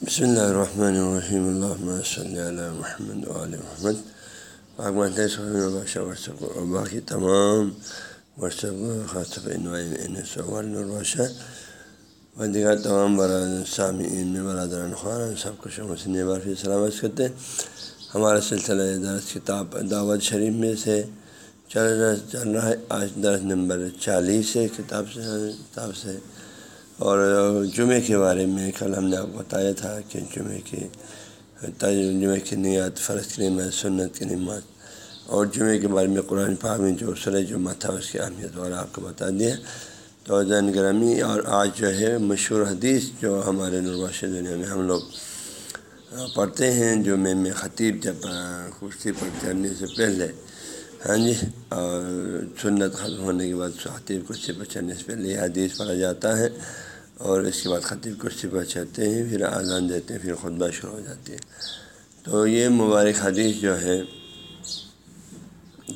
بسم اللہ الرحمن الرحیم اللہ صلی اللہ محمد علیہ محمد پاک ورثہ اور باقی تمام ورثہ خاص الباشہ و دیگر تمام برادر سامعین برادران خان سب کو شمسن بارفی سلامت کرتے ہیں ہمارا سلسلہ درس کتاب دعوت شریف میں سے چل رہا چل رہا ہے آج درس نمبر چالیس ہے کتاب سے کتاب سے اور جمعے کے بارے میں کل ہم نے آپ کو بتایا تھا کہ جمعے کی جمعے کی نیت فرض کی نعمت سنت کی نعمت اور جمعے کے بارے میں قرآن پاک میں جو سر جمعہ تھا اس کی اہمیت اور آپ کو بتا دیا۔ تو زین گرامی اور آج جو ہے مشہور حدیث جو ہمارے نرواش دنیا میں ہم لوگ پڑھتے ہیں، جو میں میں خطیب جب کرسی پر چڑھنے سے پہلے ہاں جی اور سنت ختم ہونے کے بعد خطیب کرسی پر چڑھنے سے پہلے یہ حدیث پڑھا جاتا ہے۔ اور اس کے بعد خطیب کرسی پر چڑھتے ہیں، پھر آزان دیتے ہیں، پھر خطبہ شروع ہو جاتی ہے تو یہ مبارک حدیث جو ہے،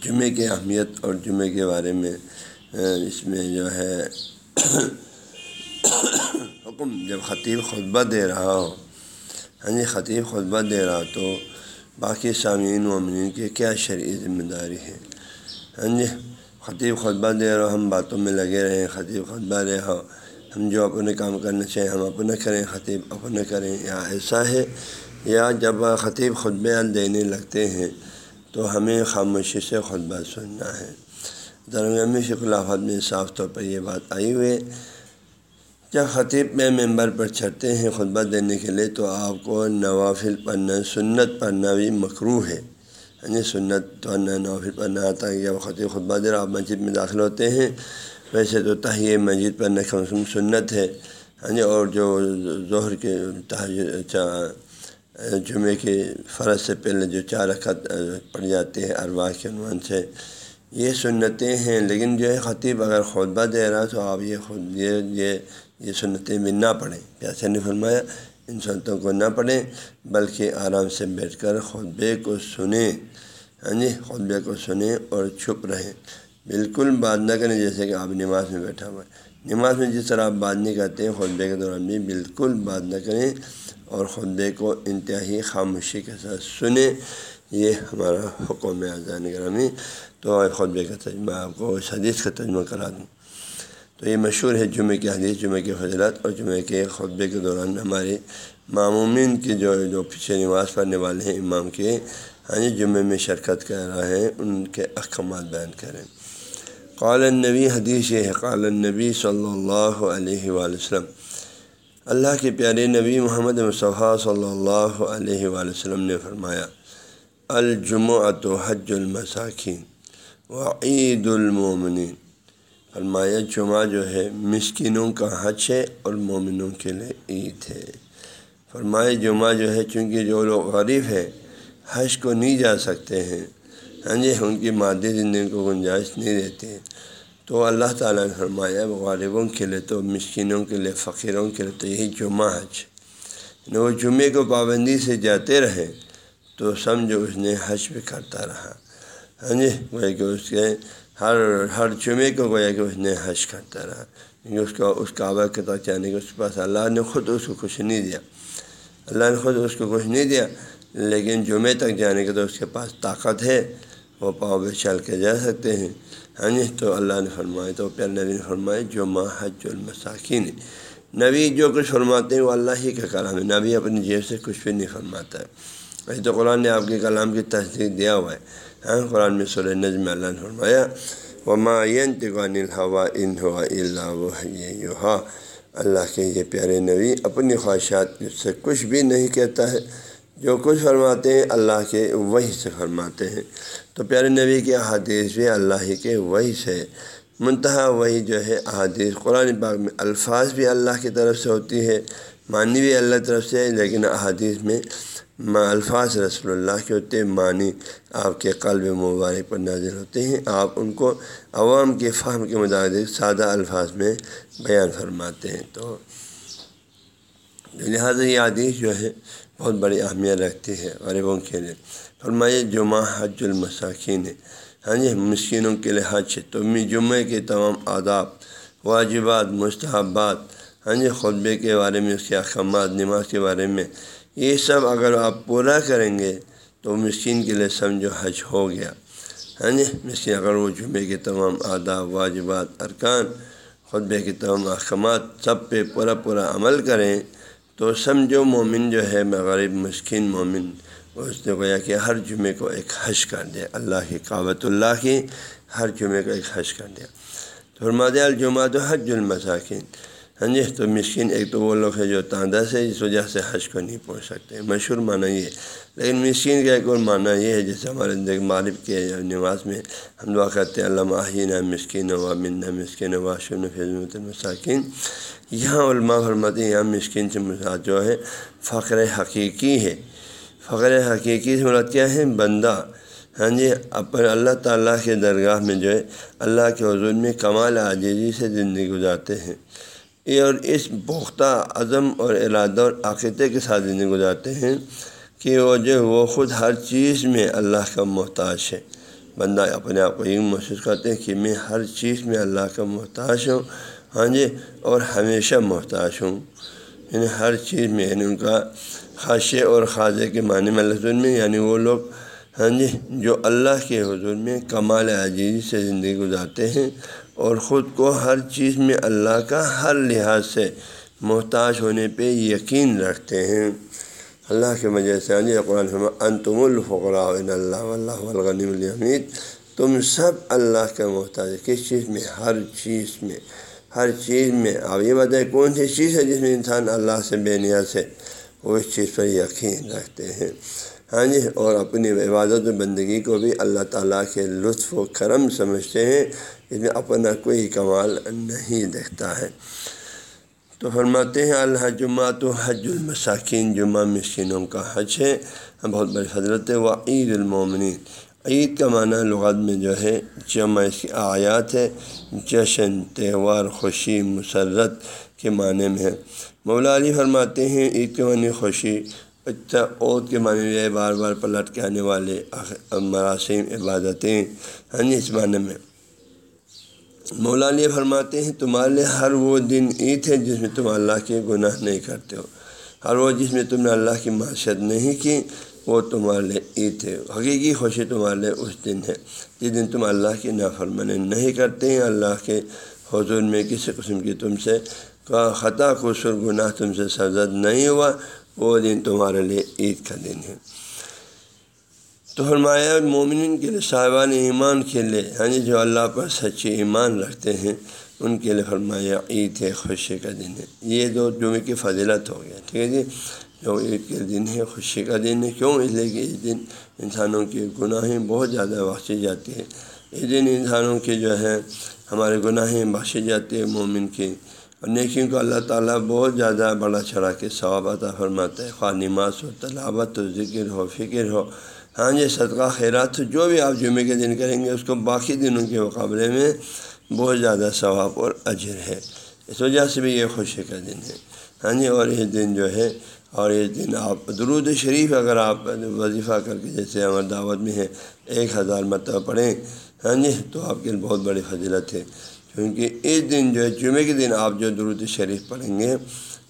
جمعے کی اہمیت اور جمعے کے بارے میں اس میں جو ہے، حکم، جب خطیب خطبہ دے رہا ہو ہاں جی خطیب خطبہ دے رہا تو باقی سامعین ومنین کی کیا شرعی ذمہ داری ہے؟ ہاں جی خطیب خطبہ دے رہا ہو، ہم باتوں میں لگے رہیں خطیب خطبہ دے رہا ہو۔ ہم جو اپنے کام کرنا چاہیں ہم اپنا کریں، خطیب اپنا کریں، یا ایسا ہے، یا جب خطیب خطبہ دینے لگتے ہیں، تو ہمیں خاموشی سے خطبہ سننا ہے۔ درمیان شکل خلافت میں صاف طور پر یہ بات آئی ہوئی جب خطیب میں ممبر پر چڑھتے ہیں خطبہ دینے کے لیے، تو آپ کو نوافل پڑھنا، سنت پڑھنا بھی مکرو ہے۔ یعنی سنت پڑھنا نوافل پڑھنا آتا ہے۔ جب خطیب خطبہ دے آپ مسجد میں داخل ہوتے ہیں ویسے تو تہیہ مسجد پڑھنے کا سنت ہے ہاں جی اور جو ظہر کے اچھا جمعے کے فرض سے پہلے جو چار رکعت پڑھ جاتے ہیں اروا کے عنوان سے، یہ سنتیں ہیں، لیکن جو ہے خطیب اگر خطبہ دے رہا تو آپ یہ خود، یہ یہ یہ سنتیں بھی نہ پڑھیں۔ پیاسے نے فرمایا، ان سنتوں کو نہ پڑھیں، بلکہ آرام سے بیٹھ کر خطبے کو سنیں۔ ہاں جی خطبے کو سنیں اور چھپ رہیں۔ بالکل بات نہ کریں جیسے کہ آپ نماز میں بیٹھا ہوا ہے۔ نماز میں جس طرح آپ بات نہیں کرتے ہیں خطبے کے دوران بھی بالکل بات نہ کریں اور خطبے کو انتہائی خاموشی کے ساتھ سنیں۔ یہ ہمارا حکم ہے اذان گرامی۔ تو خطبے کا تجمہ، آپ کو اس حدیث کا تجمہ کرا دوں۔ تو یہ مشہور ہے جمعہ کی حدیث، جمعہ کی فضلت اور جمعہ کے خطبے کے دوران ہمارے معمومین کی جو جو پیچھے نماز پڑھنے والے ہیں، امام کے ہاں جی جمعے میں شرکت کر رہے ہیں، ان کے احکامات بیان کریں۔ قال النبی حدیث ہے، قال النبی صلی اللہ علیہ وآلہ وسلم۔ اللہ کے پیارے نبی محمد مصطفیٰ صلی اللہ علیہ وآلہ وسلم نے فرمایا، الجمعۃ حج المساکین و عید المومنین۔ فرمایا، جمعہ جو ہے مسکینوں کا حج ہے اور مومنوں کے لیے عید ہے۔ فرمایا، جمعہ جو ہے چونکہ جو لوگ غریب ہے حج کو نہیں جا سکتے ہیں۔ ہاں جی ان کی مادی زندگی کو گنجائش نہیں دیتے۔ تو اللہ تعالیٰ نے فرمایا غالبوں کے لیے تو مسکینوں کے لیے، فقیروں کے لیے تو یہی جمعہ حج یعنی وہ جمعے کو پابندی سے جاتے رہے، تو سمجھو اس نے حج بھی کرتا رہا۔ ہاں جی وہ کہ اس کے ہر ہر جمعے کو گویا کہ اس نے حج کرتا رہا۔ کیونکہ اس کا، اس کعبہ کے تک جانے کے اس کے پاس اللہ نے خود اس کو کچھ نہیں دیا۔ اللہ نے خود اس کو کچھ نہیں دیا، لیکن جمعے تک جانے کے تو اس کے پاس طاقت ہے۔ وہ پاؤ پہ چل کے جا سکتے ہیں۔ ہاں جی تو اللہ نے فرمائے تو پھر نبی نے فرمائے جمعہ حج المساکین نبی جو کچھ فرماتے ہیں، وہ اللہ ہی کا کلام ہے۔ نبی اپنی جیب سے کچھ بھی نہیں فرماتا ہے۔ ویسے تو قرآن نے آپ کے کلام کی تصدیق دیا ہوا ہے۔ ہاں قرآن میں سر نظم اللہ نے فرمایا، وما ينتقان الحوا ان ہوا اللہ و اللہ کے یہ پیارے نبی اپنی خواہشات سے کچھ بھی نہیں کہتا ہے۔ جو کچھ فرماتے ہیں اللہ کے وہی سے فرماتے ہیں۔ تو پیارے نبی کے احادیث بھی اللہ ہی کے وہی سے منتہا وہی جو ہے احادیث قرآن پاک میں الفاظ بھی اللہ کی طرف سے ہوتی ہے معنی بھی اللہ کی طرف سے ہے لیکن احادیث میں الفاظ رسول اللہ کے ہوتے ہیں، معنی آپ کے قلب مبارک پر نازل ہوتے ہیں۔ آپ ان کو عوام کے فہم کے مطابق سادہ الفاظ میں بیان فرماتے ہیں۔ تو لہٰذا یہ حدیث جو ہے بہت بڑی اہمیت رکھتی ہے غریبوں کے لیے۔ فرمائیے، جمعہ، حج المساکین ہے ہاں جی مسکینوں کے لیے حج ہے۔ تو جمعے کے تمام آداب، واجبات، مستحبات ہاں جی خطبے کے بارے میں، اس کے احکامات، نماز کے بارے میں، یہ سب اگر آپ پورا کریں گے تو مسکین کے لیے سمجھو حج ہو گیا۔ ہاں جی مسکین، اگر وہ جمعے کے تمام آداب، واجبات، ارکان، خطبے کے تمام احکامات سب پہ پورا پورا عمل کریں تو سمجھو مومن جو ہے غریب، مسکین مومن اس نے گویا کہ ہر جمعے کو ایک حج کر دیا اللہ کی کعبۃ اللہ کی ہر جمعے کو ایک حج کر دیا تو فرماد الجمعہ تو حج المساکین۔ ہاں جی تو مسکین ایک تو وہ لوگ ہیں جو تاندہ سے اس وجہ سے حج کو نہیں پہنچ سکتے۔ مشہور معنی یہ لیکن مسکین کا ایک اور معنی یہ ہے، جیسے ہمارے دیکھ مالب کے نواز میں ہم دعا کرتے ہیں علامہ مسکین و منا مسکین و شن فضمت المساکین۔ یہاں علماء فرماتے ہیں یہاں مسکین سے مساط جو ہے فخر حقیقی ہے۔ فخر حقیقی سے مراد کیا ہے؟ بندہ۔ ہاں جی اپنے اللہ تعالیٰ کے درگاہ میں جو ہے، اللہ کے حضور میں کمال عاجزی سے زندگی گزارتے ہیں۔ یہ اور اس پختہ عزم اور ارادہ اور عقیدے کے ساتھ زندگی گزارتے ہیں کہ وہ جو وہ خود ہر چیز میں اللہ کا محتاج ہے۔ بندہ اپنے آپ کو یہ محسوس کرتے ہیں کہ میں ہر چیز میں اللہ کا محتاج ہوں۔ ہاں جی اور ہمیشہ محتاج ہوں۔ یعنی ہر چیز میں یعنی ان کا خاشے اور خاصے کے معنی میں اللہ میں یعنی وہ لوگ ہاں جی جو اللہ کے حضور میں کمال عزیزی سے زندگی گزارتے ہیں اور خود کو ہر چیز میں اللہ کا ہر لحاظ سے محتاج ہونے پہ یقین رکھتے ہیں۔ اللہ کے وجہ سے ہاں جی قرآن انتم الفقراء اللہ اللہ الغنی الحمید۔ تم سب اللہ کا محتاج کس چیز میں؟ ہر چیز میں۔ ہر چیز میں اب یہ بتائیں کون سی چیز ہے جس میں انسان اللہ سے بے نیاز ہے؟ وہ اس چیز پر یقین رکھتے ہیں۔ ہاں جی اور اپنی عبادت و بندگی کو بھی اللہ تعالیٰ کے لطف و کرم سمجھتے ہیں۔ اس میں اپنا کوئی کمال نہیں دیکھتا ہے۔ تو فرماتے ہیں اللہ جمعہ تو حج المساکین، جمعہ مسکینوں کا حج ہے۔ بہت بڑی حضرت و عید المومنین۔ عید کا معنی لغت میں جو ہے، جمع اس کی آیات ہے، جشن، تہوار، خوشی، مسرت کے معنی میں ہے۔ مولا علی فرماتے ہیں، عید کے معنی خوشی اچھا عود کے معنی میں بار بار پلٹ کے آنے والے مراسم، عبادتیں ہاں جی اس معنی میں۔ مولا علی فرماتے ہیں، تمہارے لیے ہر وہ دن عید ہے جس میں تم اللہ کے گناہ نہیں کرتے ہو۔ ہر وہ جس میں تم نے اللہ کی معاشت نہیں کی وہ تمہارے لیے عید ہے۔ حقیقی خوشی تمہارے لیے اس دن ہے۔ جس دن تم اللہ کی نافرمانی نہیں کرتے ہیں، اللہ کے حضور میں کسی قسم کی تم سے کا خطا، قصور، گناہ تم سے سرزد نہیں ہوا۔ وہ دن تمہارے لیے عید کا دن ہے۔ تو فرمایا مومن کے لیے، صاحبان ایمان کے لیے یعنی جو اللہ پر سچے ایمان رکھتے ہیں، ان کے لیے فرمایا، عید ہے خوشی کا دن ہے۔ یہ دو جمعے کی فضیلت ہو گیا، ٹھیک ہے جی؟ جو عید کے دن ہے، خوشی کا دن ہے، کیوں اس لیے کہ اس دن انسانوں کی گناہیں بہت زیادہ بخشی جاتی ہے اس دن انسانوں کی جو ہے ہمارے گناہیں بخشی جاتی ہے مومن کی اور نیکیوں کو اللہ تعالیٰ بہت زیادہ بڑا چڑھا کے ثواب عطا فرماتا ہے۔ خواہ نماز ہو، تلاوت ہو، ذکر ہو، فکر ہو ہاں جی صدقہ، خیرات جو بھی آپ جمعے کے دن کریں گے، اس کو باقی دنوں کے مقابلے میں بہت زیادہ ثواب اور اجر ہے۔ اس وجہ سے بھی یہ خوشی کا دن ہے۔ ہاں جی اور یہ دن جو ہے اور یہ دن آپ درود شریف اگر آپ وظیفہ کر کے جیسے ہمارے دعوت میں ہے ایک ہزار مرتبہ پڑھیں ہاں جی؟ تو آپ کے لیے بہت بڑی فضیلت ہے۔ کیونکہ اس دن جو ہے، جمعے کے دن آپ جو درود شریف پڑھیں گے،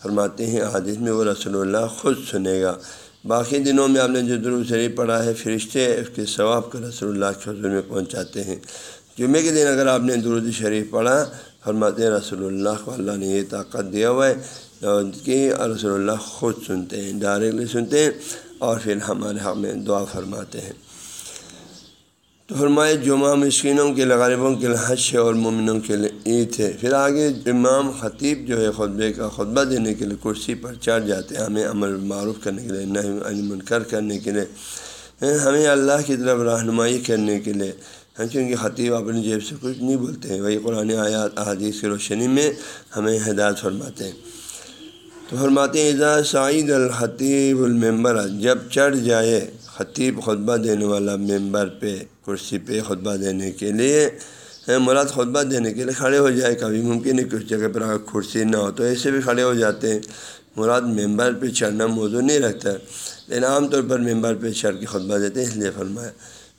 فرماتے ہیں حادث میں وہ رسول اللہ خود سنے گا۔ باقی دنوں میں آپ نے جو درود شریف پڑھا ہے، فرشتے اس کے ثواب کا رسول اللہ کے حضور میں پہنچاتے ہیں۔ جمعے کے دن اگر آپ نے درود شریف پڑھا، فرماتے ہیں، رسول اللہ کو اللہ نے یہ طاقت دیا ہوا ہے کہ رسول اللہ خود سنتے ہیں ڈائریکٹلی سنتے ہیں اور پھر ہمارے حق میں دعا فرماتے ہیں۔ تو فرمائے، جمعہ مسکینوں کے لیے، غریبوں کے لیے، حج اور مومنوں کے لیے عید ہے۔ پھر آگے امام خطیب جو ہے، خطبے کا خطبہ دینے کے لیے کرسی پر چڑھ جاتے ہیں۔ ہمیں عمل معروف کرنے کے لیے نہ منکر کرنے کے لیے۔ ہاں، ہمیں اللہ کی طرف رہنمائی کرنے کے لیے۔ ہاں کیونکہ خطیب اپنی جیب سے کچھ نہیں بولتے۔ ہیں وہی قرآن آیات، احادیث کی روشنی میں ہمیں ہدایت فرماتے ہیں۔ فرماتے ہیں اعزاز سعید الخطیب الممبر جب چڑھ جائے خطیب خطبہ دینے والا ممبر پہ، کرسی پہ خطبہ دینے کے لیے مراد خطبہ دینے کے لیے کھڑے ہو جائے، کبھی ممکن ہے کچھ جگہ پر اگر کرسی نہ ہو، تو ایسے بھی کھڑے ہو جاتے ہیں۔ مراد ممبر پہ چڑھنا موضوع نہیں رکھتا لیکن عام طور پر ممبر پہ چڑھ کے خطبہ دیتے ہیں، اس لیے فرمایا۔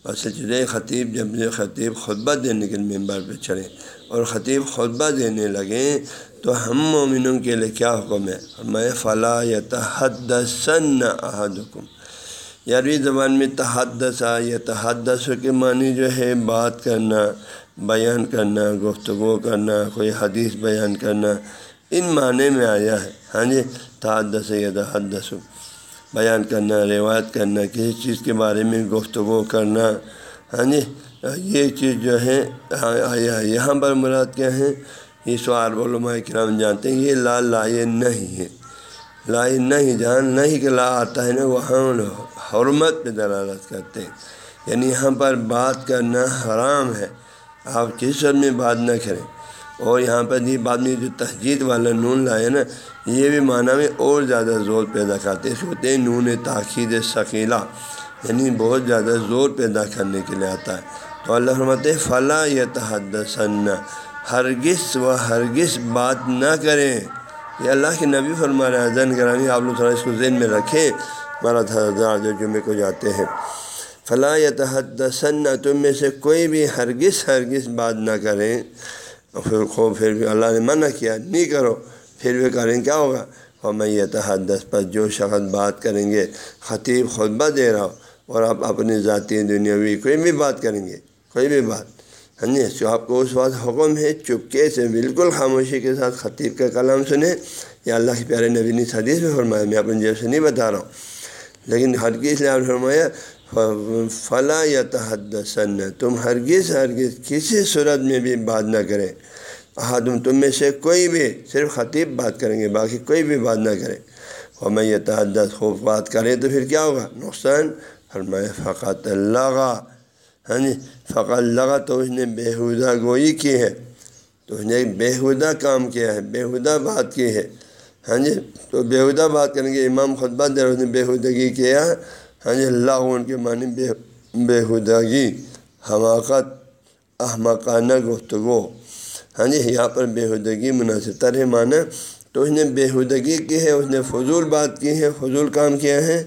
اور سلسلے خطیب، جب خطیب خطبہ دینے کے ممبر پہ چڑھے اور خطیب خطبہ دینے لگیں تو ہم مومنوں کے لیے کیا حکم ہے؟ میں فلاں یا تحد سن حکم عربی زبان میں تحدثہ یا تحدث کے معنی جو ہے بات کرنا، بیان کرنا، گفتگو کرنا، کوئی حدیث بیان کرنا، ان معنی میں آیا ہے۔ ہاں جی تحدث یا تحدث بیان کرنا، روایت کرنا، کسی چیز کے بارے میں گفتگو کرنا۔ ہاں جی یہ چیز جو ہے آیا یہاں پر مراد کیا ہے یہ سوال علماء کرام جانتے ہیں، یہ لا لائے نہیں ہے۔ لائے نہیں، جان نہیں کہ لا آتا ہے نا، وہاں حرمت پہ دلالت کرتے ہیں۔ یعنی یہاں پر بات کرنا حرام ہے۔ آپ کس میں بات نہ کریں۔ اور یہاں پر یہ بعد میں جو تہجید والا نون لائے نا، یہ بھی معنی میں اور زیادہ زور پیدا کرتے اس ہوتے ہیں نون تاخیر ثقیلا یعنی بہت زیادہ زور پیدا کرنے کے لیے آتا ہے۔ تو اللہ رحمت فلاں یا تحدثن ہرگس و ہرگس بات نہ کریں۔ یہ اللہ کے نبی فرما رہے زین گرامی، آپ لوگ تھوڑا اس کو ذہن میں رکھیں۔ ہمارا تھا جو جمعے کو جاتے ہیں۔ فلاں یا تحدثن تم میں سے کوئی بھی ہرگس ہرگس بات نہ کریں۔ پھر خوب پھر بھی اللہ نے منع کیا، نہیں کرو، پھر بھی کریں، کیا ہوگا؟ اور میں یہ تحدث پر جو شخص بات کریں گے، خطیب خطبہ دے رہا ہو اور آپ اپنی ذاتی دنیاوی کوئی بھی بات کریں گے، کوئی بھی بات۔ ہاں جی جو آپ کو اس وقت حکم ہے، چپکے سے بالکل خاموشی کے ساتھ خطیب کا کلام سنیں۔ یا اللہ کے پیارے نبی نے حدیث میں فرمایا، میں اپنی جیب سے نہیں بتا رہا ہوں۔ لیکن ہر کس نے آپ فرمایا فلاں یا تحدثن تم ہرگز ہرگز کسی صورت میں بھی بات نہ کریں۔ احدم تم میں سے کوئی بھی صرف خطیب بات کریں گے، باقی کوئی بھی بات نہ کرے۔ اور میں یہ تحدث خوف بات کرے تو پھر کیا ہوگا؟ نقصان۔ فرمائے فقط اللہ ہاں جی فقط لگا تو اس نے بےحودہ گوئی کی ہے۔ تو اس نے ایک بےحودہ کام کیا ہے، بےحودہ بات کی ہے۔ ہاں جی تو بےحودہ بات کریں گے، امام خطبہ دیر اس نے بےحودگی کیا۔ ہاں جی اللہ ان کے معنی بے بےحودگی حماقت، احمقانہ گفتگو۔ ہاں جی یہاں پر بےحودگی مناسب تر ہے معنی تو اس نے بےحودگی کی ہے، اس نے فضول بات کی ہے، فضول کام کیا ہے۔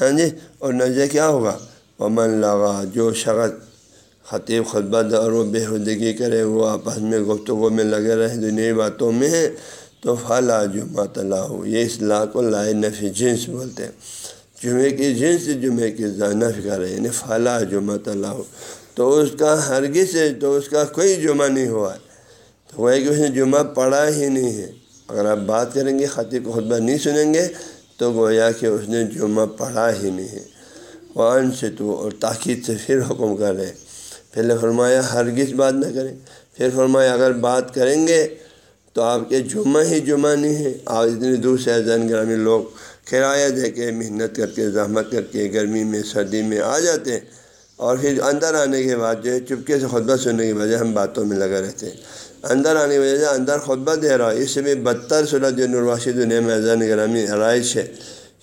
ہاں جی اور نظر کیا ہوگا؟ امن لگا جو شخص خطیب خطبہ اور وہ بےحودگی کرے، وہ آپس میں گفتگو میں لگے رہے، دنیا باتوں میں تو فلا جمعۃ اللہ یہ اس لا کو لائے نفی جنس بولتے ہیں۔ جمعے کی جنس جمعے کی نفی کر رہے یعنی فلا جمعۃ اللہ تو اس کا ہرگز سے، تو اس کا کوئی جمعہ نہیں ہوا۔ ہے تو وہ کہ اس نے جمعہ پڑھا ہی نہیں ہے۔ اگر آپ بات کریں گے خطیب کو خطبہ نہیں سنیں گے، تو گویا کہ اس نے جمعہ پڑھا ہی نہیں ہے۔ وہ ان سے تو اور تاکید سے پھر حکم کر رہے پہلے فرمایا، ہرگز بات نہ کریں۔ پھر فرمایا، اگر بات کریں گے، تو آپ کے جمعہ ہی جمعہ نہیں ہے۔ آپ اتنی دور سے زین گرامی لوگ کرایہ دے کے، محنت کر کے، زحمت کر کے گرمی میں، سردی میں آ جاتے ہیں۔ اور پھر اندر آنے کے بعد جو ہے، چپکے سے خطبہ سننے کی وجہ ہم باتوں میں لگا رہتے ہیں۔ اندر آنے کی وجہ سے اندر خطبہ دے رہا ہے۔ اس سے بھی بدتر صورت جو نرواسی دنیا میں اذان گرامی آرائش ہے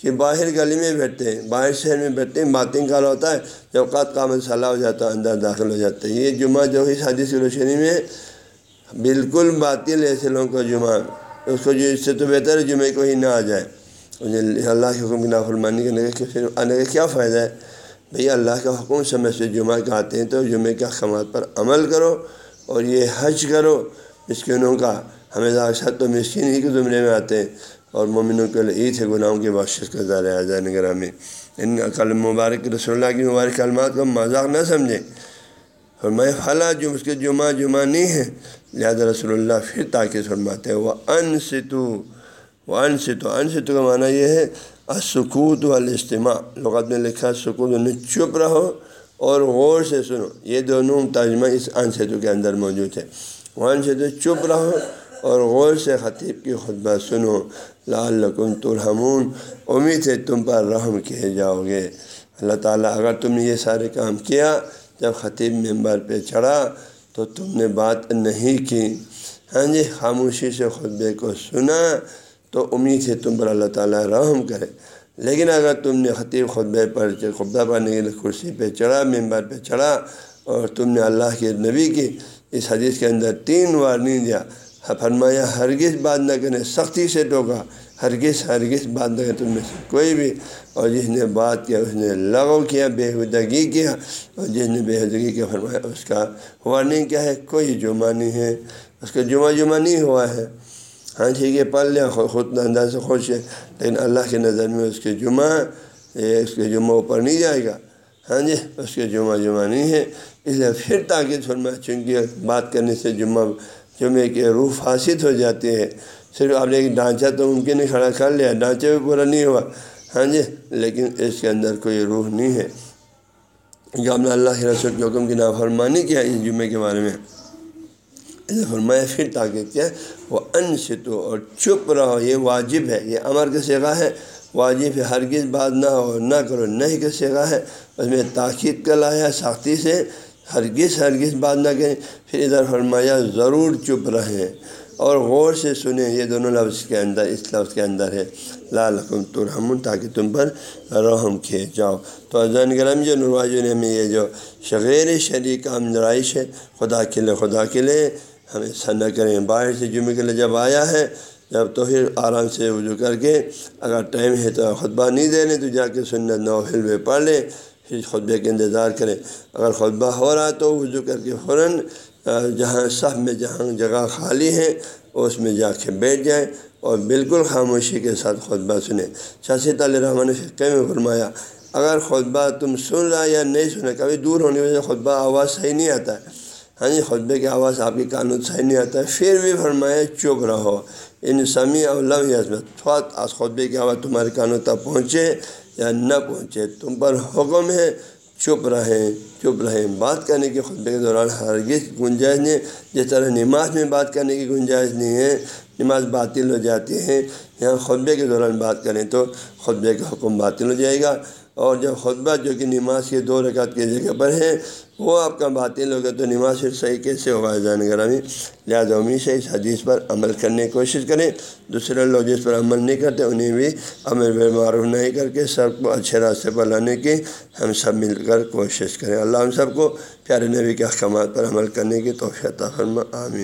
کہ باہر گلی میں بیٹھتے ہیں، باہر شہر میں بیٹھتے ہیں۔ باتیں کال ہوتا ہے جب قات کا مسئلہ ہو جاتا ہے، اندر داخل ہو جاتا ہے یہ جمعہ جو ہے حدیث کی روشنی میں بالکل باطل ایسے لوگوں کا جمعہ۔ اس کو جو اس سے تو بہتر ہے جمعے کو ہی نہ آ جائے۔ اللہ کے حکم کی نافرمانی کرنے کا پھر آنے کا کیا فائدہ ہے بھئی اللہ کا حکم سمجھ سے جمعہ کے آتے ہیں تو جمعے کے احکامات پر عمل کرو اور یہ حج کرو مسکینوں کا ہمیشہ اکثر تو مسکین ہی کے زمرے میں آتے ہیں اور مومنوں کے لیے عید ہے گناہوں کی بخش کا ذرا اعضاء نگر میں ان کل مبارک رسول اللہ کی مبارک کلمات کو مذاق نہ سمجھیں اور میں فلاں جو اس کے جمعہ جمعہ نہیں ہے لہٰذا رسول اللہ پھر تاکہ فرماتے ہیں وہ ان ستو وہ ان ستو ان ستو کا معنی یہ ہے اسکوت والاجتماع لغت میں لکھا سکوت انہیں چپ رہو اور غور سے سنو۔ یہ دونوں ترجمہ اس ان ستو کے اندر موجود ہے وہ ان ستو چپ رہو اور غور سے خطیب کی خطبہ سنو۔ لال لکم ترحمون۔ امید ہے تم پر رحم کیے جاؤ گے۔ اللہ تعالیٰ، اگر تم نے یہ سارے کام کیا، جب خطیب ممبر پہ چڑھا تو تم نے بات نہیں کی۔ ہاں جی خاموشی سے خطبے کو سنا۔ تو امید ہے تم پر اللہ تعالیٰ رحم کرے۔ لیکن اگر تم نے خطیب خطبے پر خطبہ پڑھنے کے لیے کرسی پہ چڑھا ممبر پہ چڑھا، اور تم نے اللہ کے نبی کی اس حدیث کے اندر تین وارننگ دیا، فرمایا، ہرگز بات نہ کریں سختی سے ٹوکا، ہرگز ہرگز بات نہ کریں تم میں سے کوئی بھی۔ اور جس نے بات کیا، اس نے لغو کیا، بےحدگی کیا، اور جس نے بےحدگی کیا، فرمایا، اس کا وارننگ کیا ہے، کوئی جمعہ نہیں ہے، اس کا جمعہ جمعہ نہیں ہوا ہے۔ ہاں ٹھیک ہے، پڑھ لیا خود انداز سے خوش ہے لیکن اللہ کی نظر میں اس کے جمعہ اس کے جمعہ اوپر نہیں جائے گا۔ ہاں جی اس کے جمعہ جمعہ نہیں ہے۔ اس لیے پھر تاکہ فرمایا چونکہ بات کرنے سے جمعہ جمعے کے روح فاسد ہو جاتی ہے۔ صرف آپ نے ایک ڈھانچہ تو ممکن نہیں کھڑا کر لیا، ڈھانچہ بھی پورا نہیں ہوا۔ ہاں جی لیکن اس کے اندر کوئی روح نہیں ہے۔ جو ہم نے اللہ کے رسول کے حکم کی نافرمانی کیا اس جمعے کے بارے میں۔ فرمایا، پھر تاکہ کیا؟ وہ ان ستو اور چپ رہو، یہ واجب ہے، یہ امر کا سگا ہے۔ واجب ہے، ہرگز بات نہ ہو، نہ کرو، نہیں کا سگا ہے۔ اس میں تاکید کا لایا، سختی سے ہرگز ہرگز بات نہ کریں۔ پھر ادھر فرمایا، ضرور چپ رہیں۔ اور غور سے سنیں، یہ دونوں لفظ کے اندر، اس لفظ کے اندر ہے۔ لال حکم ترحم تاکہ تم پر رحم کھینچ جاؤ۔ تو زین گرم جو نرواج نے ہمیں یہ جو شغیر شریک امدرائش ہے، خدا کے لیے، خدا کے لیے ہمیں ایسا نہ کریں۔ باہر سے جمعے کے لیے جب آیا ہے، جب تو پھر آرام سے وضو کر کے اگر ٹائم ہے تو خطبہ نہیں دے لیں تو جا کے سنت نوحل میں پڑھ لیں، پھر خطبے کے انتظار کریں۔ اگر خطبہ ہو رہا تو وضو کر کے فوراً جہاں صف میں جہاں جگہ خالی ہے، اس میں جا کے بیٹھ جائیں اور بالکل خاموشی کے ساتھ خطبہ سنیں۔ شاشت علیہ رحمٰن فقے میں فرمایا، اگر خطبہ تم سن رہا یا نہیں سنا کبھی دور ہونے کی وجہ سے خطبہ آواز صحیح نہیں آتا۔ ہے ہاں جی خطبے کی آواز آپ کی قانون صحیح نہیں آتا۔ ہے پھر بھی فرمایا، چپ رہو۔ ان سمیع اور لم عصمت تھوڑا آج خطبے کی آواز تمہارے قانون تک پہنچے یا نہ پہنچے، تم پر حکم ہے چپ رہیں چپ رہیں۔ بات کرنے کے خطبے کے دوران ہرگز گنجائش نہیں، جس طرح نماز میں بات کرنے کی گنجائش نہیں ہے، نماز باطل ہو جاتی ہے۔ یہاں خطبے کے دوران بات کریں تو خطبے کا حکم باطل ہو جائے گا۔ اور جب خطبہ جو کہ نماز کے دو رکعت کی جگہ پر ہے، وہ آپ کا باطل ہوگا تو نماز پھر صحیح کیسے ہوگا؟ جان گرامی۔ لہٰذا امید سے اس حدیث پر عمل کرنے کی کوشش کریں۔ دوسرے لوگ جس پر عمل نہیں کرتے، انہیں بھی عمل بے معروف نہیں کر کے سب کو اچھے راستے پر لانے کی ہم سب مل کر کوشش کریں۔ اللہ ہم سب کو پیارے نبی کے احکامات پر عمل کرنے کی توفیع فرما۔ آمین۔